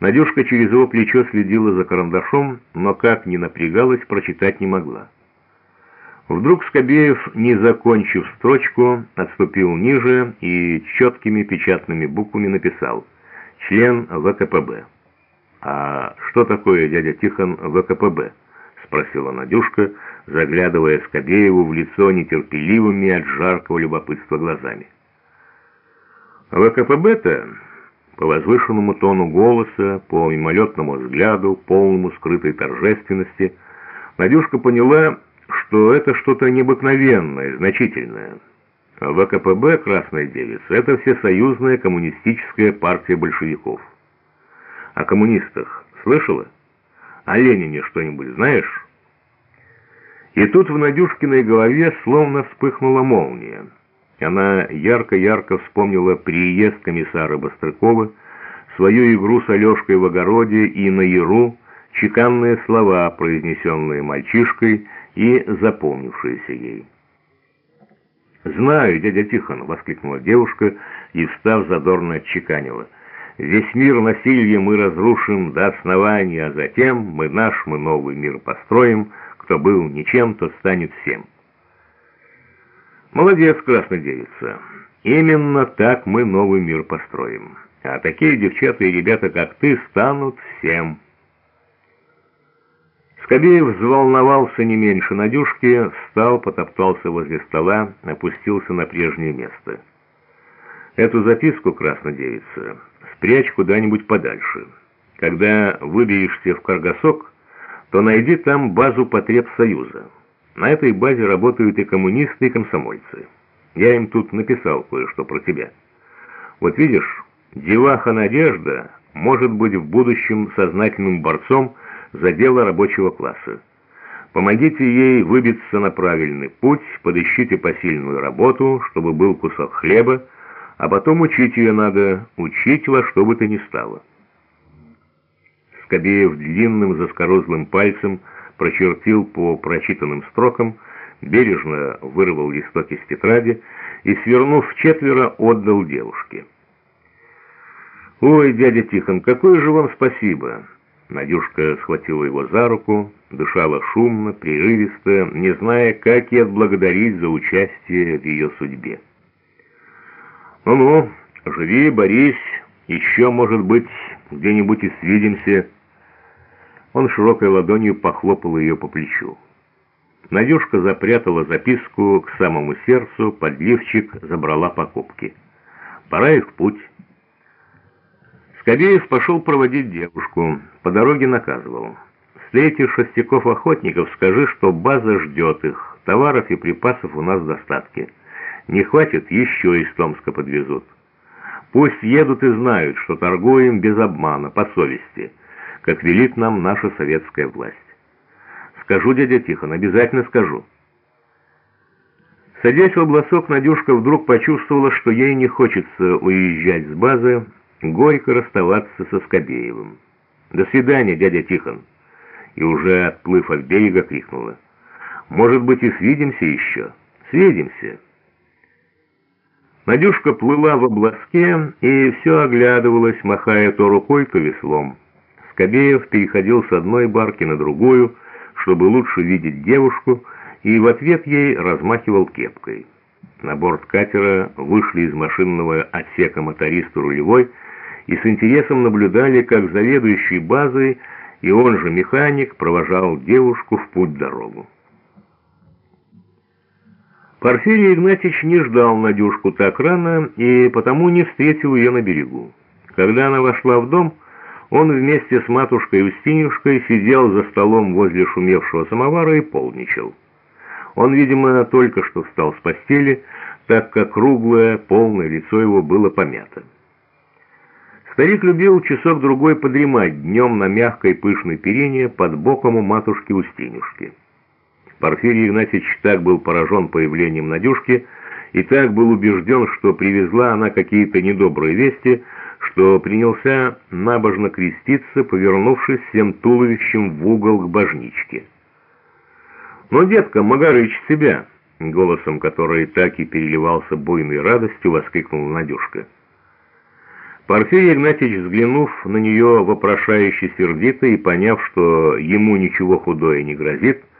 Надюшка через его плечо следила за карандашом, но как ни напрягалась, прочитать не могла. Вдруг Скобеев, не закончив строчку, отступил ниже и четкими печатными буквами написал «Член ВКПБ». «А что такое, дядя Тихон, ВКПБ?» — спросила Надюшка, заглядывая Скобееву в лицо нетерпеливыми от жаркого любопытства глазами. ВКПБ-то по возвышенному тону голоса, по мимолетному взгляду, полному скрытой торжественности, Надюшка поняла, что это что-то необыкновенное, значительное. ВКПБ «Красная девица» — это всесоюзная коммунистическая партия большевиков. О коммунистах слышала? О Ленине что-нибудь знаешь? И тут в Надюшкиной голове словно вспыхнула молния. Она ярко-ярко вспомнила приезд комиссара Бострыкова, свою игру с Алешкой в огороде и на яру, чеканные слова, произнесенные мальчишкой и запомнившиеся ей. «Знаю, дядя Тихон!» — воскликнула девушка и, встав, задорно отчеканила. «Весь мир насилия мы разрушим до основания, а затем мы наш, мы новый мир построим. Кто был ничем, тот станет всем». Молодец, красная девица. Именно так мы новый мир построим. А такие девчата и ребята, как ты, станут всем. Скобеев взволновался не меньше Надюшки, встал, потоптался возле стола, опустился на прежнее место. Эту записку, красная девица, спрячь куда-нибудь подальше. Когда выберешься в Каргасок, то найди там базу потреб Союза. На этой базе работают и коммунисты, и комсомольцы. Я им тут написал кое-что про тебя. Вот видишь, деваха Надежда может быть в будущем сознательным борцом за дело рабочего класса. Помогите ей выбиться на правильный путь, подыщите посильную работу, чтобы был кусок хлеба, а потом учить ее надо, учить во что бы то ни стало. Скобеев длинным заскорузлым пальцем прочертил по прочитанным строкам, бережно вырвал листок из тетради и, свернув четверо, отдал девушке. «Ой, дядя Тихон, какое же вам спасибо!» Надюшка схватила его за руку, дышала шумно, прерывисто, не зная, как и отблагодарить за участие в ее судьбе. «Ну-ну, живи, борись, еще, может быть, где-нибудь и свидимся». Он широкой ладонью похлопал ее по плечу. Надюшка запрятала записку к самому сердцу, подливчик забрала покупки. Пора и в путь. Скобеев пошел проводить девушку. По дороге наказывал. Встретишь шестяков-охотников, скажи, что база ждет их. Товаров и припасов у нас в достатке. Не хватит, еще из Томска подвезут. Пусть едут и знают, что торгуем без обмана, по совести как велит нам наша советская власть. Скажу, дядя Тихон, обязательно скажу. Садясь в обласок, Надюшка вдруг почувствовала, что ей не хочется уезжать с базы, горько расставаться со Скобеевым. «До свидания, дядя Тихон!» И уже отплыв от берега, крикнула. «Может быть, и свидимся еще? Свидимся!» Надюшка плыла в обласке и все оглядывалась, махая то рукой, то веслом. Скобеев переходил с одной барки на другую, чтобы лучше видеть девушку, и в ответ ей размахивал кепкой. На борт катера вышли из машинного отсека моторист рулевой и с интересом наблюдали, как заведующий базой и он же механик провожал девушку в путь-дорогу. Порфирий Игнатьевич не ждал Надюшку так рано и потому не встретил ее на берегу. Когда она вошла в дом, он вместе с матушкой Устинюшкой сидел за столом возле шумевшего самовара и полничал. Он, видимо, только что встал с постели, так как круглое, полное лицо его было помято. Старик любил часок-другой подремать днем на мягкой пышной перине под боком у матушки Устинюшки. Порфирий Игнатьевич так был поражен появлением Надюшки и так был убежден, что привезла она какие-то недобрые вести, что принялся набожно креститься, повернувшись всем туловищем в угол к божничке. «Но, детка, Магарыч, себя!» — голосом, который так и переливался буйной радостью, воскликнула Надюшка. Порфирий Игнатьевич, взглянув на нее вопрошающе сердито и поняв, что ему ничего худое не грозит,